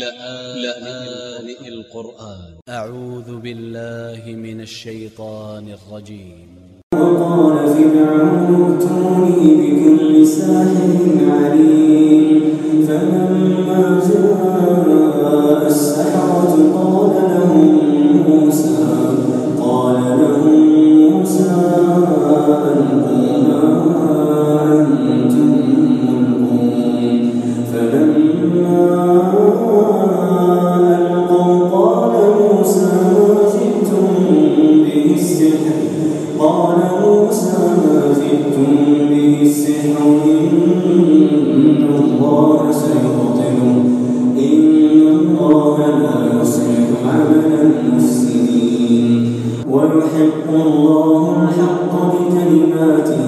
لآن القرآن. أ ع و ذ ب ا ل ل ه من ا ل ش ي ط ا ن ا ل ج ي م و ق ا ل ف ل ع و ن قال موسى ما زدتم به السحر إن الله سيقتل إن الله لا يصلح عمل المسلمين. ويحق الله الحق بكلماته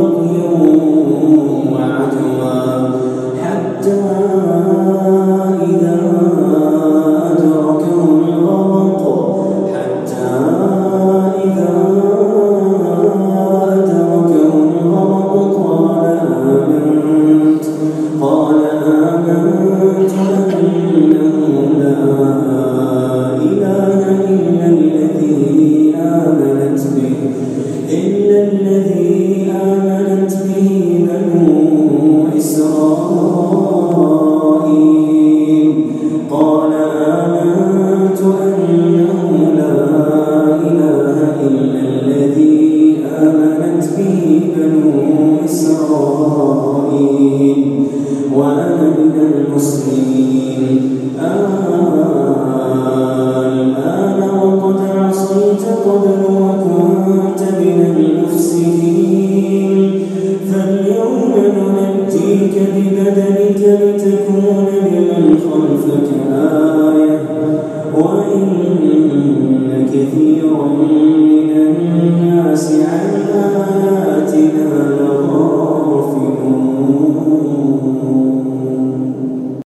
ببدنك لتكون لمن خلفك آية